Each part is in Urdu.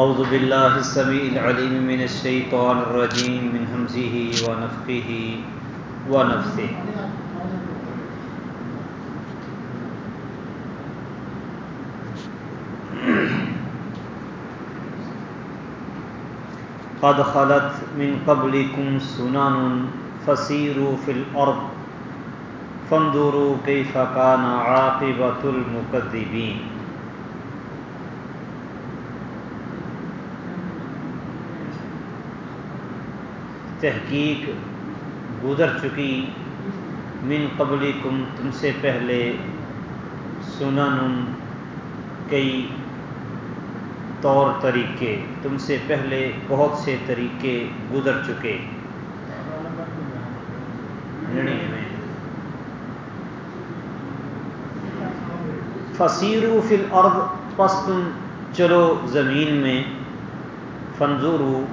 اعوذ باللہ السمیع العلیم من الشیطان الرجیم من حمزه ونفخه ونفثه قد خلت من قبلكم سنن فسيروا في الأرض فانظروا كيف كان عاقبة المكذبين تحقیق گزر چکی۔ من قبلکم تم سے پہلے سنن کئی طور طریقے، تم سے پہلے بہت سے طریقے گزر چکے۔ فصیرو فل ارد پس تم چلو زمین میں۔ فنزورو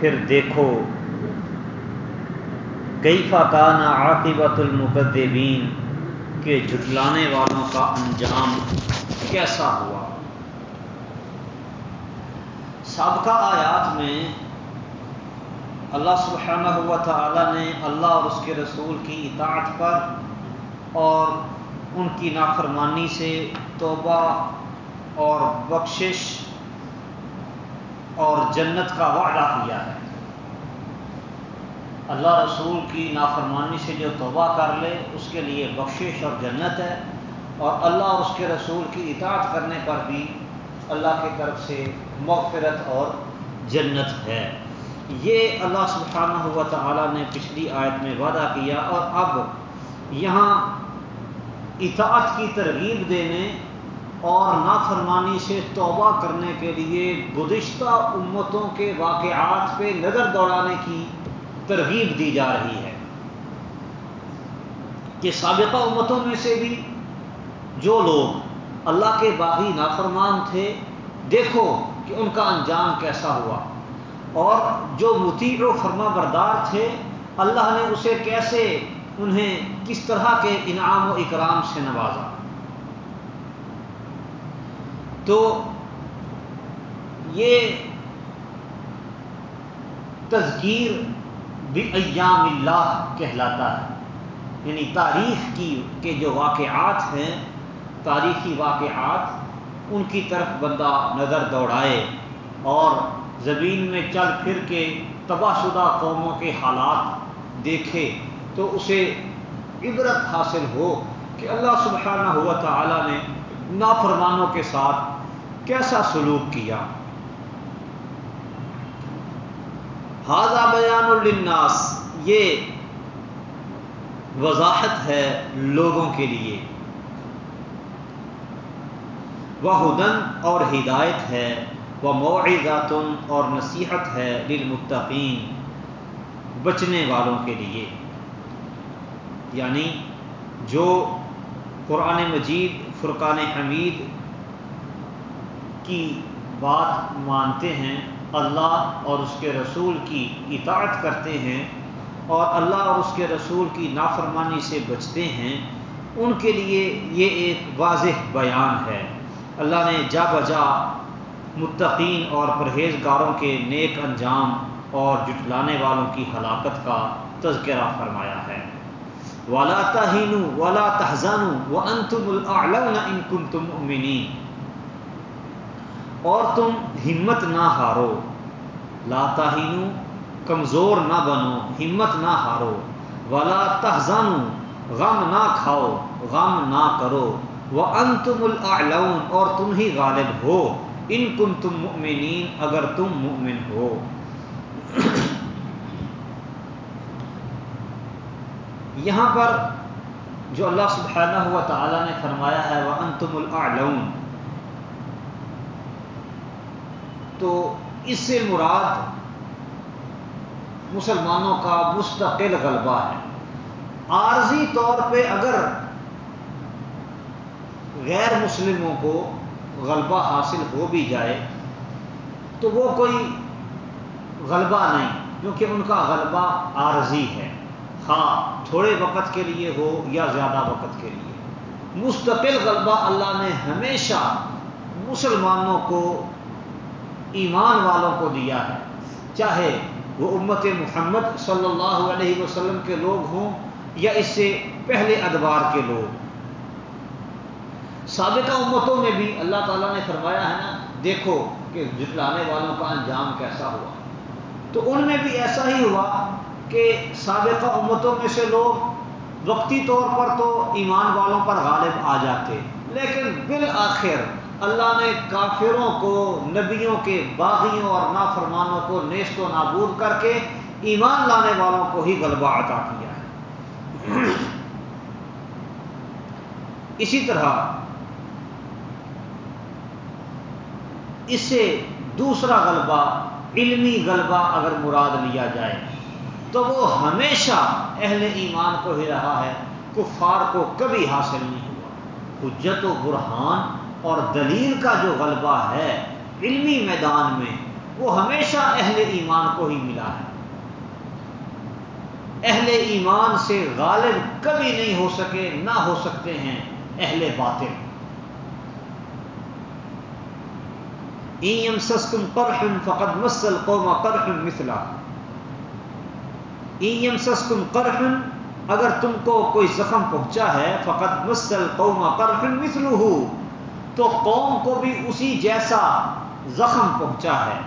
پھر دیکھو۔ کئی فاقانہ عاقبت المقدبین کے جھٹلانے والوں کا انجام کیسا ہوا۔ سابقہ آیات میں اللہ سبحانہ ہوا تعالیٰ نے اللہ اور اس کے رسول کی اطاعت پر اور ان کی نافرمانی سے توبہ اور بخشش اور جنت کا وعدہ کیا ہے۔ اللہ رسول کی نافرمانی سے جو توبہ کر لے، اس کے لیے بخشش اور جنت ہے۔ اور اللہ اور اس کے رسول کی اطاعت کرنے پر بھی اللہ کی طرف سے مغفرت اور جنت ہے۔ یہ اللہ سبحانہ ہوا تعالیٰ نے پچھلی آیت میں وعدہ کیا۔ اور اب یہاں اطاعت کی ترغیب دینے اور نافرمانی سے توبہ کرنے کے لیے گزشتہ امتوں کے واقعات پہ نظر دوڑانے کی ترغیب دی جا رہی ہے کہ سابقہ امتوں میں سے بھی جو لوگ اللہ کے باغی نافرمان تھے، دیکھو کہ ان کا انجام کیسا ہوا۔ اور جو مطیع و فرما بردار تھے، اللہ نے اسے کیسے انہیں کس طرح کے انعام و اکرام سے نوازا؟ تو یہ تذکیر بھی ایام اللہ کہلاتا ہے۔ یعنی تاریخ کی کے جو واقعات ہیں، تاریخی واقعات، ان کی طرف بندہ نظر دوڑائے اور زمین میں چل پھر کے تباہ شدہ قوموں کے حالات دیکھے تو اسے عبرت حاصل ہو کہ اللہ سبحانہ ہوا تعالیٰ نے نافرمانوں کے ساتھ کیسا سلوک کیا؟ حاضہ بیان الناس یہ وضاحت ہے لوگوں کے لیے۔ وہ ہدن اور ہدایت ہے وہ معزاتن اور نصیحت ہے للمتقین بچنے والوں کے لیے۔ یعنی جو قرآن مجید، فرقان حمید کی بات مانتے ہیں، اللہ اور اس کے رسول کی اطاعت کرتے ہیں اور اللہ اور اس کے رسول کی نافرمانی سے بچتے ہیں، ان کے لیے یہ ایک واضح بیان ہے۔ اللہ نے جا بجا متقین اور پرہیزگاروں کے نیک انجام اور جٹلانے والوں کی ہلاکت کا تذکرہ فرمایا ہے۔ والا تہین والا تہذان و انتم الاعلون ان کنتم اور تم ہمت نہ ہارو۔ لا کمزور نہ بنو، ہمت نہ ہارو۔ ولا تہذانو غم نہ کھاؤ، غم نہ کرو۔ وہ انتم اور تم ہی غالب ہو۔ ان کن تم مؤمنین، اگر تم مؤمن ہو۔ یہاں پر جو اللہ سبحانہ ہوا تعالیٰ نے فرمایا ہے وہ انتم الاعلون تو اس سے مراد مسلمانوں کا مستقل غلبہ ہے۔ عارضی طور پہ اگر غیر مسلموں کو غلبہ حاصل ہو بھی جائے تو وہ کوئی غلبہ نہیں، کیونکہ ان کا غلبہ عارضی ہے۔ ہاں تھوڑے وقت کے لیے ہو یا زیادہ وقت کے لیے۔ مستقل غلبہ اللہ نے ہمیشہ مسلمانوں کو ایمان والوں کو دیا ہے۔ چاہے وہ امت محمد صلی اللہ علیہ وسلم کے لوگ ہوں یا اس سے پہلے ادوار کے لوگ۔ سابقہ امتوں میں بھی اللہ تعالیٰ نے فرمایا ہے نا، دیکھو کہ جتلانے والوں کا انجام کیسا ہوا۔ تو ان میں بھی ایسا ہی ہوا کہ سابقہ امتوں میں سے لوگ وقتی طور پر تو ایمان والوں پر غالب آ جاتے، لیکن بالآخر اللہ نے کافروں کو، نبیوں کے باغیوں اور نافرمانوں کو نیست و نابود کر کے ایمان لانے والوں کو ہی غلبہ عطا کیا ہے۔ اسی طرح اس سے دوسرا غلبہ، علمی غلبہ اگر مراد لیا جائے تو وہ ہمیشہ اہل ایمان کو ہی رہا ہے، کفار کو کبھی حاصل نہیں ہوا۔ حجت و برہان اور دلیل کا جو غلبہ ہے علمی میدان میں، وہ ہمیشہ اہل ایمان کو ہی ملا ہے۔ اہل ایمان سے غالب کبھی نہیں ہو سکے، نہ ہو سکتے ہیں اہل باطل۔ ایم سسکم قرحن فقد مسل قوما قرحن مثلا۔ ایم سسکم قرحن اگر تم کو کوئی زخم پہنچا ہے، فقد مسل قوما قرحن مثلو تو قوم کو بھی اسی جیسا زخم پہنچا ہے۔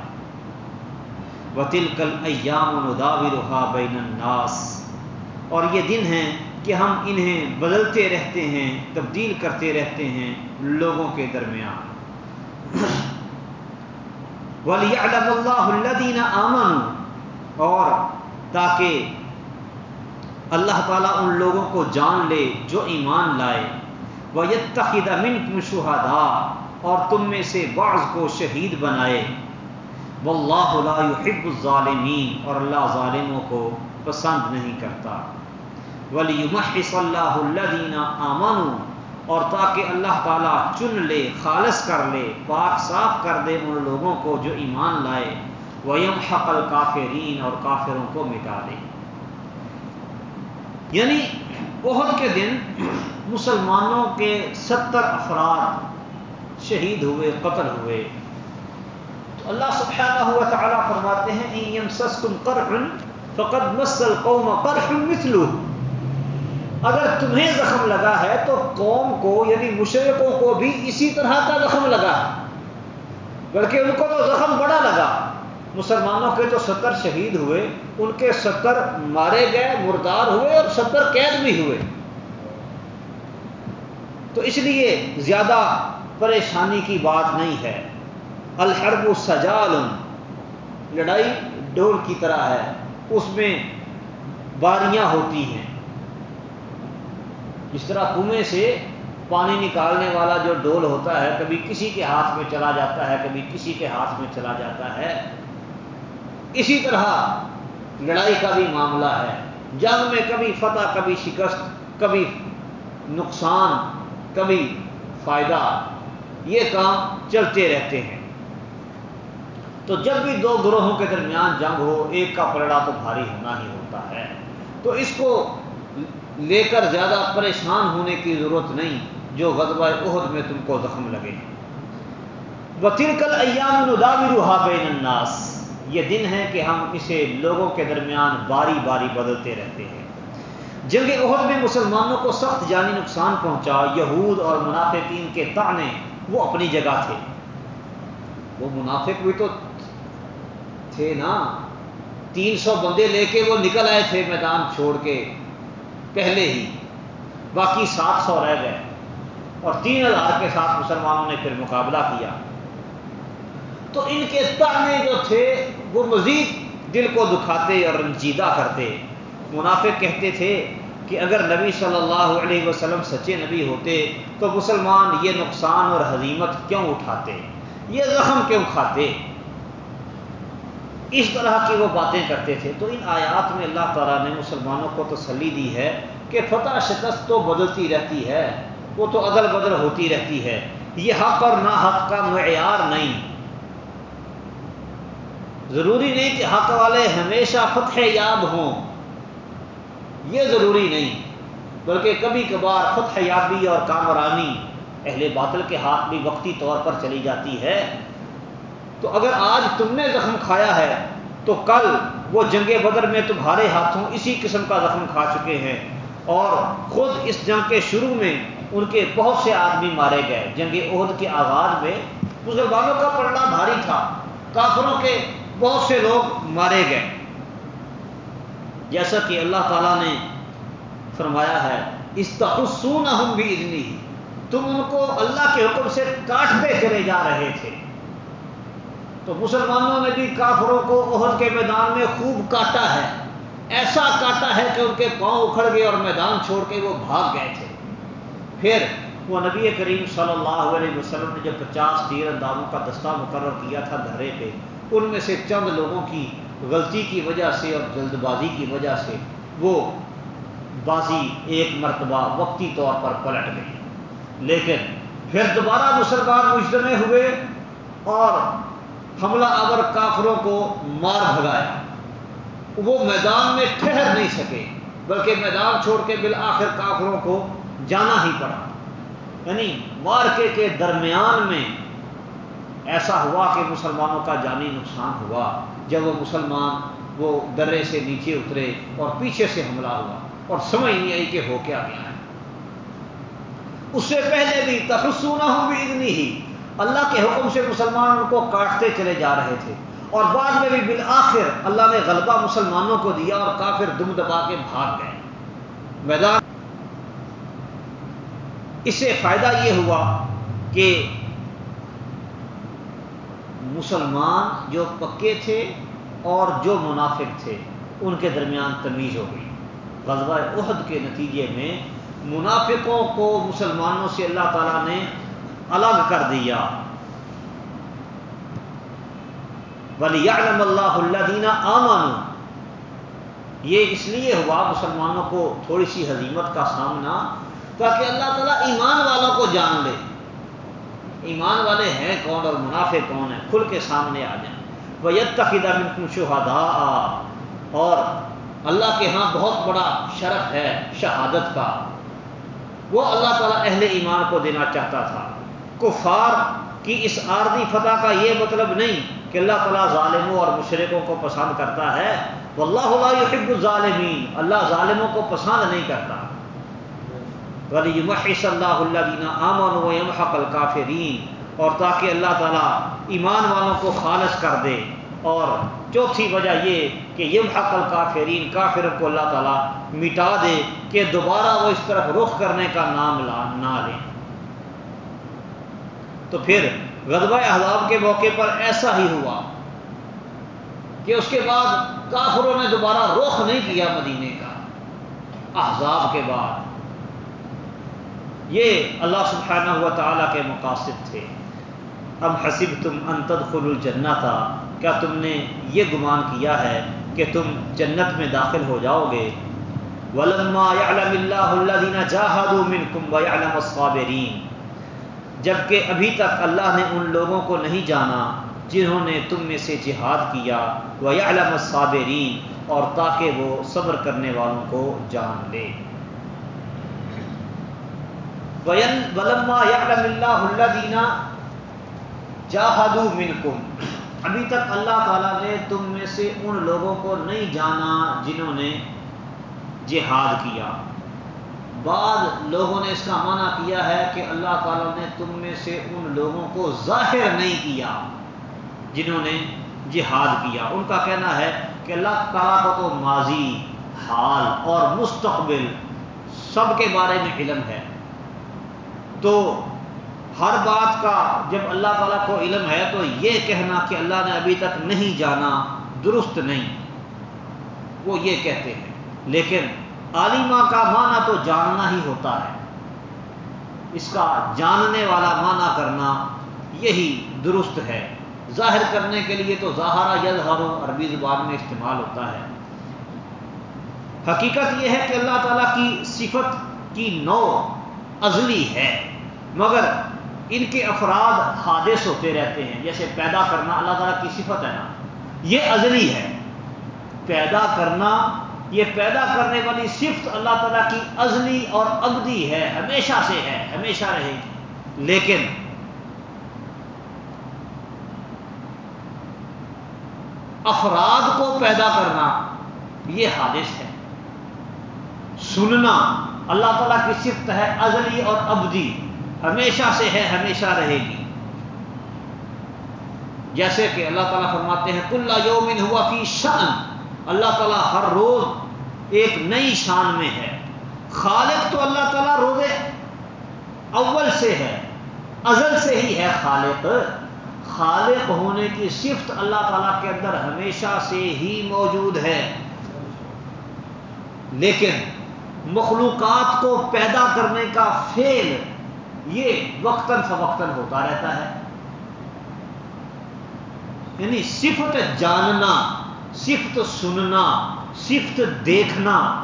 وطل کل ایام رہا بین الناس۔ اور یہ دن ہیں کہ ہم انہیں بدلتے رہتے ہیں، تبدیل کرتے رہتے ہیں لوگوں کے درمیان۔ ولی اللہ الدین امن اور تاکہ اللہ تعالیٰ ان لوگوں کو جان لے جو ایمان لائے۔ وَيَتَّخِذَ مِنْكُمْ شُهَدَا اور تم میں سے بعض کو شہید بنائے۔ واللہ لا يحب الظالمین اور اللہ ظالموں کو پسند نہیں کرتا۔ وَلِيُمَحِّصَ اللَّهُ الَّذِينَ آمَنُوا، اور تاکہ اللہ تعالیٰ چن لے، خالص کر لے، پاک صاف کر دے ان لوگوں کو جو ایمان لائے۔ وَيَمْحَقَ الْكَافِرِينَ، اور کافروں کو مٹا دے۔ یعنی بہت کے دن مسلمانوں کے ستر افراد شہید ہوئے، قتل ہوئے۔ تو اللہ سبحانہ ہوا تعالیٰ فرماتے ہیں فقط مسل قوم مثلو اگر تمہیں زخم لگا ہے تو قوم کو یعنی مشرقوں کو بھی اسی طرح کا زخم لگا۔ بلکہ ان کو تو زخم بڑا لگا۔ مسلمانوں کے تو ستر شہید ہوئے، ان کے ستر مارے گئے، مردار ہوئے اور ستر قید بھی ہوئے۔ تو اس لیے زیادہ پریشانی کی بات نہیں ہے۔ الحرب سجال، لڑائی ڈول کی طرح ہے۔ اس میں باریاں ہوتی ہیں۔ جس طرح کنویں سے پانی نکالنے والا جو ڈول ہوتا ہے، کبھی کسی کے ہاتھ میں چلا جاتا ہے، کبھی کسی کے ہاتھ میں چلا جاتا ہے۔ اسی طرح لڑائی کا بھی معاملہ ہے۔ جنگ میں کبھی فتح، کبھی شکست، کبھی نقصان، کبھی فائدہ، یہ کام چلتے رہتے ہیں۔ تو جب بھی دو گروہوں کے درمیان جنگ ہو، ایک کا پلڑا تو بھاری ہونا ہی ہوتا ہے۔ تو اس کو لے کر زیادہ پریشان ہونے کی ضرورت نہیں جو غذبہ عہد میں تم کو زخم لگے۔ وطر کل ایام روحا بین الناس۔ یہ دن ہے کہ ہم اسے لوگوں کے درمیان باری باری بدلتے رہتے ہیں۔ جنگ عہد میں مسلمانوں کو سخت جانی نقصان پہنچا، یہود اور منافقین کے تانے وہ اپنی جگہ تھے۔ وہ منافق بھی تو تھے نا۔ تین سو بندے لے کے وہ نکل آئے تھے میدان چھوڑ کے پہلے ہی۔ باقی سات سو رہ گئے۔ اور تین ہزار کے ساتھ مسلمانوں نے پھر مقابلہ کیا۔ تو ان کے تانے جو تھے وہ مزید دل کو دکھاتے اور رنجیدہ کرتے۔ منافق کہتے تھے کہ اگر نبی صلی اللہ علیہ وسلم سچے نبی ہوتے تو مسلمان یہ نقصان اور حضیمت کیوں اٹھاتے؟ یہ زخم کیوں کھاتے؟ اس طرح کی وہ باتیں کرتے تھے۔ تو ان آیات میں اللہ تعالیٰ نے مسلمانوں کو تسلی دی ہے کہ فتح شکست تو بدلتی رہتی ہے، وہ تو عدل بدل ہوتی رہتی ہے۔ یہ حق اور نہ حق کا معیار نہیں۔ ضروری نہیں کہ حق والے ہمیشہ فتح یاب ہوں۔ یہ ضروری نہیں، بلکہ کبھی کبھار فتح یابی اور کامرانی اہل باطل کے ہاتھ بھی وقتی طور پر چلی جاتی ہے۔ تو اگر آج تم نے زخم کھایا ہے، تو کل وہ جنگ بدر میں تمہارے ہاتھوں اسی قسم کا زخم کھا چکے ہیں۔ اور خود اس جنگ کے شروع میں ان کے بہت سے آدمی مارے گئے۔ جنگ عہد کے آغاز میں مسلمانوں کا پڑنا بھاری تھا، کافروں کے بہت سے لوگ مارے گئے۔ جیسا کہ اللہ تعالیٰ نے فرمایا ہے استحسون ہم بھی اتنی تم ان کو اللہ کے حکم سے کاٹتے چلے جا رہے تھے۔ تو مسلمانوں نے بھی کافروں کو عہد کے میدان میں خوب کاٹا ہے۔ ایسا کاٹا ہے کہ ان کے پاؤں اکھڑ گئے اور میدان چھوڑ کے وہ بھاگ گئے تھے۔ پھر وہ نبی کریم صلی اللہ علیہ وسلم نے جب پچاس تیر اندازوں کا دستہ مقرر کیا تھا دھرے پہ ان میں سے چند لوگوں کی غلطی کی وجہ سے اور جلد بازی کی وجہ سے وہ بازی ایک مرتبہ وقتی طور پر پلٹ گئی لیکن پھر دوبارہ مسلمان مجتمع ہوئے اور حملہ آور کافروں کو مار بھگایا، وہ میدان میں ٹھہر نہیں سکے، بلکہ میدان چھوڑ کے بالآخر کافروں کو جانا ہی پڑا۔ یعنی مارکے کے درمیان میں ایسا ہوا کہ مسلمانوں کا جانی نقصان ہوا۔ جب وہ مسلمان وہ درے سے نیچے اترے اور پیچھے سے حملہ ہوا اور سمجھ نہیں آئی کہ ہو کیا گیا ہے۔ اس سے پہلے بھی تخصونہ ہوں بھی اتنی ہی اللہ کے حکم سے مسلمان ان کو کاٹتے چلے جا رہے تھے۔ اور بعد میں بھی بالآخر اللہ نے غلبہ مسلمانوں کو دیا اور کافر دم دبا کے بھاگ گئے۔ میدان اس سے فائدہ یہ ہوا کہ مسلمان جو پکے تھے اور جو منافق تھے، ان کے درمیان تمیز ہو گئی۔ غزوہ عہد کے نتیجے میں منافقوں کو مسلمانوں سے اللہ تعالیٰ نے الگ کر دیا۔ ولی اللہ اللہ دینا آمان یہ اس لیے ہوا مسلمانوں کو تھوڑی سی حضیمت کا سامنا تاکہ اللہ تعالیٰ ایمان والوں کو جان لے۔ ایمان والے ہیں کون اور منافع کون ہیں؟ کھل کے سامنے آ جائیں۔ وہ ید تقیدہ شہدا اور اللہ کے ہاں بہت بڑا شرف ہے شہادت کا۔ وہ اللہ تعالیٰ اہل ایمان کو دینا چاہتا تھا۔ کفار کی اس عارضی فتح کا یہ مطلب نہیں کہ اللہ تعالیٰ ظالموں اور مشرقوں کو پسند کرتا ہے۔ وہ اللہ یحب الظالمین اللہ ظالموں کو پسند نہیں کرتا۔ ولی اللہ اللہ دینا امن و اور تاکہ اللہ تعالیٰ ایمان والوں کو خالص کر دے۔ اور چوتھی وجہ یہ کہ یمحق الکافرین، کافروں کو اللہ تعالیٰ مٹا دے کہ دوبارہ وہ اس طرف رخ کرنے کا نام لا نہ لیں۔ تو پھر غدبہ احزاب کے موقع پر ایسا ہی ہوا کہ اس کے بعد کافروں نے دوبارہ رخ نہیں کیا مدینے کا۔ احزاب کے بعد یہ اللہ سبحانہ ہوا تعالیٰ کے مقاصد تھے۔ اب حسب تم انتد خل تھا کیا تم نے یہ گمان کیا ہے کہ تم جنت میں داخل ہو جاؤ گے؟ ولما يعلم اللہ الذين جاهدوا منكم ويعلم الصابرين جبکہ ابھی تک اللہ نے ان لوگوں کو نہیں جانا جنہوں نے تم میں سے جہاد کیا ويعلم الصابرين اور تاکہ وہ صبر کرنے والوں کو جان لے۔ ولما يعلم الله الذين جاهدوا منكم۔ ابھی تک اللہ تعالیٰ نے تم میں سے ان لوگوں کو نہیں جانا جنہوں نے جہاد کیا۔ بعض لوگوں نے اس کا معنی کیا ہے کہ اللہ تعالیٰ نے تم میں سے ان لوگوں کو ظاہر نہیں کیا جنہوں نے جہاد کیا۔ ان کا کہنا ہے کہ اللہ تعالیٰ کو تو ماضی، حال اور مستقبل سب کے بارے میں علم ہے۔ تو ہر بات کا جب اللہ تعالیٰ کو علم ہے تو یہ کہنا کہ اللہ نے ابھی تک نہیں جانا، درست نہیں، وہ یہ کہتے ہیں۔ لیکن عالمہ کا معنی تو جاننا ہی ہوتا ہے۔ اس کا جاننے والا معنی کرنا یہی درست ہے۔ ظاہر کرنے کے لیے تو ظاہرہ یظہروں عربی زبان میں استعمال ہوتا ہے۔ حقیقت یہ ہے کہ اللہ تعالیٰ کی صفت کی نو ازلی ہے۔ مگر ان کے افراد حادث ہوتے رہتے ہیں۔ جیسے پیدا کرنا اللہ تعالیٰ کی صفت ہے نا۔ یہ ازلی ہے۔ پیدا کرنا، یہ پیدا کرنے والی صفت اللہ تعالیٰ کی ازلی اور ابدی ہے، ہمیشہ سے ہے، ہمیشہ رہے گی۔ لیکن افراد کو پیدا کرنا یہ حادث ہے۔ سننا اللہ تعالیٰ کی صفت ہے ازلی اور ابدی، ہمیشہ سے ہے، ہمیشہ رہے گی۔ جیسے کہ اللہ تعالیٰ فرماتے ہیں، کل یومن ہوا فی شان۔ اللہ تعالیٰ ہر روز ایک نئی شان میں ہے۔ خالق تو اللہ تعالیٰ روز اول سے ہے، ازل سے ہی ہے خالق۔ خالق ہونے کی صفت اللہ تعالیٰ کے اندر ہمیشہ سے ہی موجود ہے۔ لیکن مخلوقات کو پیدا کرنے کا فیل یہ وقتاً فوقتاً ہوتا رہتا ہے۔ یعنی صفت جاننا، صفت سننا، صفت دیکھنا،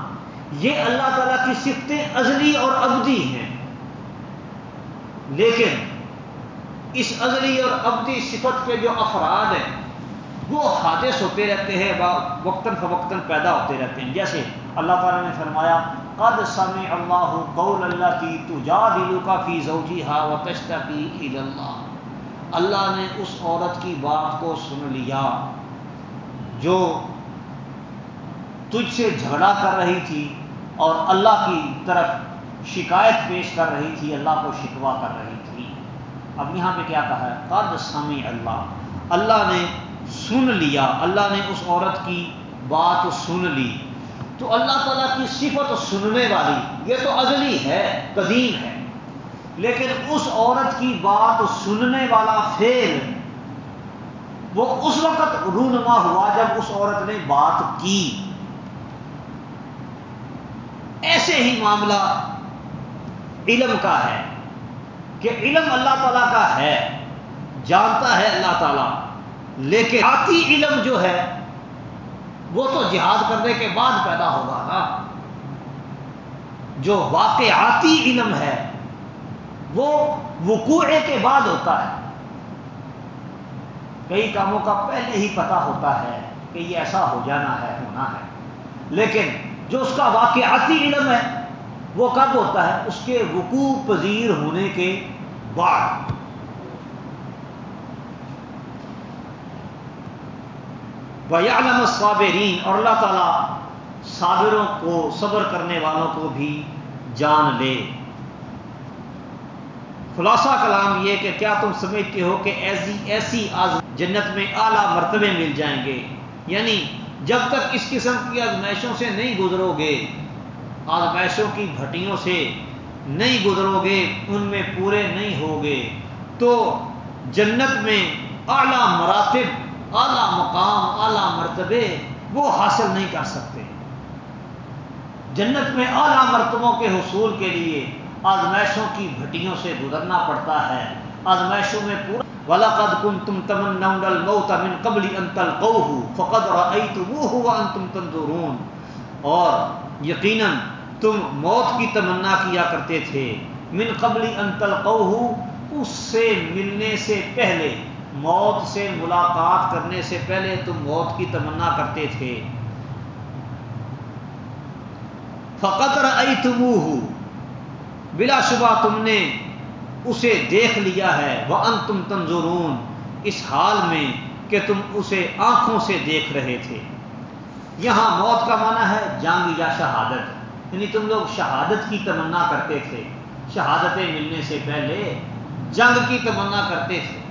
یہ اللہ تعالیٰ کی صفتیں ازلی اور ابدی ہیں۔ لیکن اس ازلی اور ابدی صفت کے جو افراد ہیں، وہ حادث ہوتے رہتے ہیں وقتاً فوقتاً پیدا ہوتے رہتے ہیں۔ جیسے اللہ تعالیٰ نے فرمایا قد سمع اللہ قول اللہ کی تجادلو کا فی زوجی ہا و تشتقی اللہ اللہ نے اس عورت کی بات کو سن لیا جو تجھ سے جھگڑا کر رہی تھی اور اللہ کی طرف شکایت پیش کر رہی تھی، اللہ کو شکوا کر رہی تھی۔ اب یہاں پہ کیا کہا ہے؟ قد سمع اللہ اللہ نے سن لیا، اللہ نے اس عورت کی بات سن لی۔ تو اللہ تعالیٰ کی صفت سننے والی، یہ تو ازلی ہے، قدیم ہے۔ لیکن اس عورت کی بات سننے والا فیل وہ اس وقت رونما ہوا جب اس عورت نے بات کی۔ ایسے ہی معاملہ علم کا ہے کہ علم اللہ تعالیٰ کا ہے، جانتا ہے اللہ تعالیٰ۔ لیکن آتی علم جو ہے وہ تو جہاد کرنے کے بعد پیدا ہوگا نا۔ جو واقعاتی علم ہے، وہ وقوع کے بعد ہوتا ہے۔ کئی کاموں کا پہلے ہی پتا ہوتا ہے کہ یہ ایسا ہو جانا ہے، ہونا ہے۔ لیکن جو اس کا واقعاتی علم ہے، وہ کب ہوتا ہے؟ اس کے وقوع پذیر ہونے کے بعد۔ بیالم صابرین اور اللہ تعالیٰ صابروں کو، صبر کرنے والوں کو بھی جان لے۔ خلاصہ کلام یہ کہ کیا تم سمجھتے ہو کہ ایسی ایسی آز جنت میں اعلیٰ مرتبے مل جائیں گے؟ یعنی جب تک اس قسم کی آزمائشوں سے نہیں گزرو گے، آزمائشوں کی بھٹیوں سے نہیں گزرو گے، ان میں پورے نہیں ہوگے تو جنت میں اعلیٰ مراتب اعلیٰ مقام، اعلیٰ مرتبے، وہ حاصل نہیں کر سکتے۔ جنت میں اعلیٰ مرتبوں کے حصول کے لیے آزمائشوں کی بھٹیوں سے گزرنا پڑتا ہے۔ آزمائشوں میں پورا ولاقد کن تم تمن الموت من قبل انتل قوہ فقد اور تم تندرون اور یقیناً تم موت کی تمنا کیا کرتے تھے۔ من قبل انتل قوہ اس سے ملنے سے پہلے موت سے ملاقات کرنے سے پہلے تم موت کی تمنا کرتے تھے۔ فقطر ائی بلا شبہ تم نے اسے دیکھ لیا ہے۔ وہ ان تم تنظرون۔ اس حال میں کہ تم اسے آنکھوں سے دیکھ رہے تھے۔ یہاں موت کا معنی ہے جنگ یا شہادت۔ یعنی تم لوگ شہادت کی تمنا کرتے تھے۔ شہادتیں ملنے سے پہلے جنگ کی تمنا کرتے تھے۔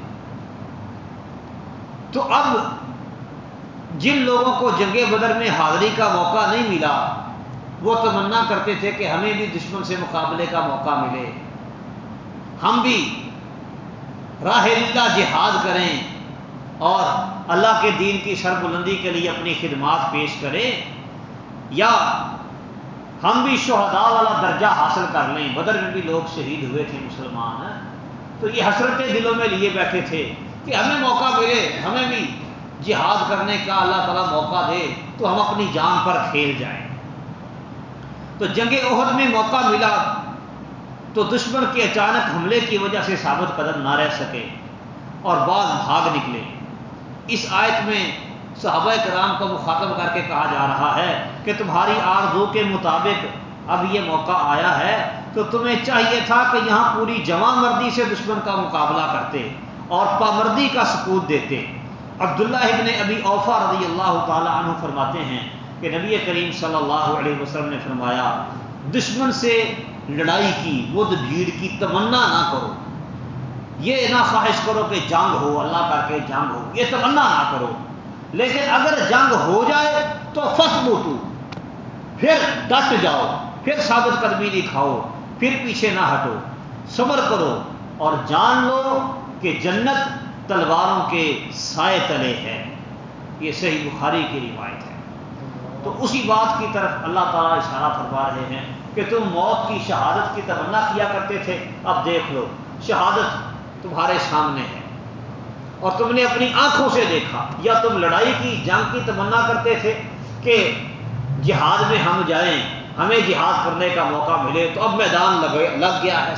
تو اب جن لوگوں کو جنگ بدر میں حاضری کا موقع نہیں ملا، وہ تمنا کرتے تھے کہ ہمیں بھی دشمن سے مقابلے کا موقع ملے۔ ہم بھی راہ اللہ جہاد کریں اور اللہ کے دین کی سر بلندی کے لیے اپنی خدمات پیش کریں، یا ہم بھی شہداء والا درجہ حاصل کر لیں۔ بدر میں بھی لوگ شہید ہوئے تھے مسلمان۔ تو یہ حسرتیں دلوں میں لیے بیٹھے تھے۔ کہ ہمیں موقع ملے، ہمیں بھی جہاد کرنے کا اللہ تعالیٰ موقع دے تو ہم اپنی جان پر کھیل جائیں۔ تو جنگ عہد میں موقع ملا تو دشمن کے اچانک حملے کی وجہ سے ثابت قدم نہ رہ سکے اور بعض بھاگ نکلے۔ اس آیت میں صحابہ کرام کو مخاطب کر کے کہا جا رہا ہے کہ تمہاری آرزو کے مطابق اب یہ موقع آیا ہے تو تمہیں چاہیے تھا کہ یہاں پوری جمع مردی سے دشمن کا مقابلہ کرتے۔ اور پامردی کا سکوت دیتے عبداللہ ابن ابی اوفا رضی اللہ تعالی عنہ فرماتے ہیں کہ نبی کریم صلی اللہ علیہ وسلم نے فرمایا، دشمن سے لڑائی کی مد بھیڑ کی تمنا نہ کرو۔ یہ نہ خواہش کرو کہ جنگ ہو، اللہ کر کے جنگ ہو، یہ تمنا نہ کرو۔ لیکن اگر جنگ ہو جائے تو فس موٹو پھر ڈٹ جاؤ، پھر ثابت قدمی دکھاؤ، پھر پیچھے نہ ہٹو۔ صبر کرو اور جان لو کہ جنت تلواروں کے سائے تلے ہے یہ صحیح بخاری کی روایت ہے۔ تو اسی بات کی طرف اللہ تعالیٰ اشارہ فرما رہے ہیں کہ تم موت کی شہادت کی تمنا کیا کرتے تھے۔ اب دیکھ لو، شہادت تمہارے سامنے ہے۔ اور تم نے اپنی آنکھوں سے دیکھا، یا تم لڑائی کی، جنگ کی تمنا کرتے تھے کہ جہاد میں ہم جائیں، ہمیں جہاد کرنے کا موقع ملے۔ تو اب میدان لگ گیا ہے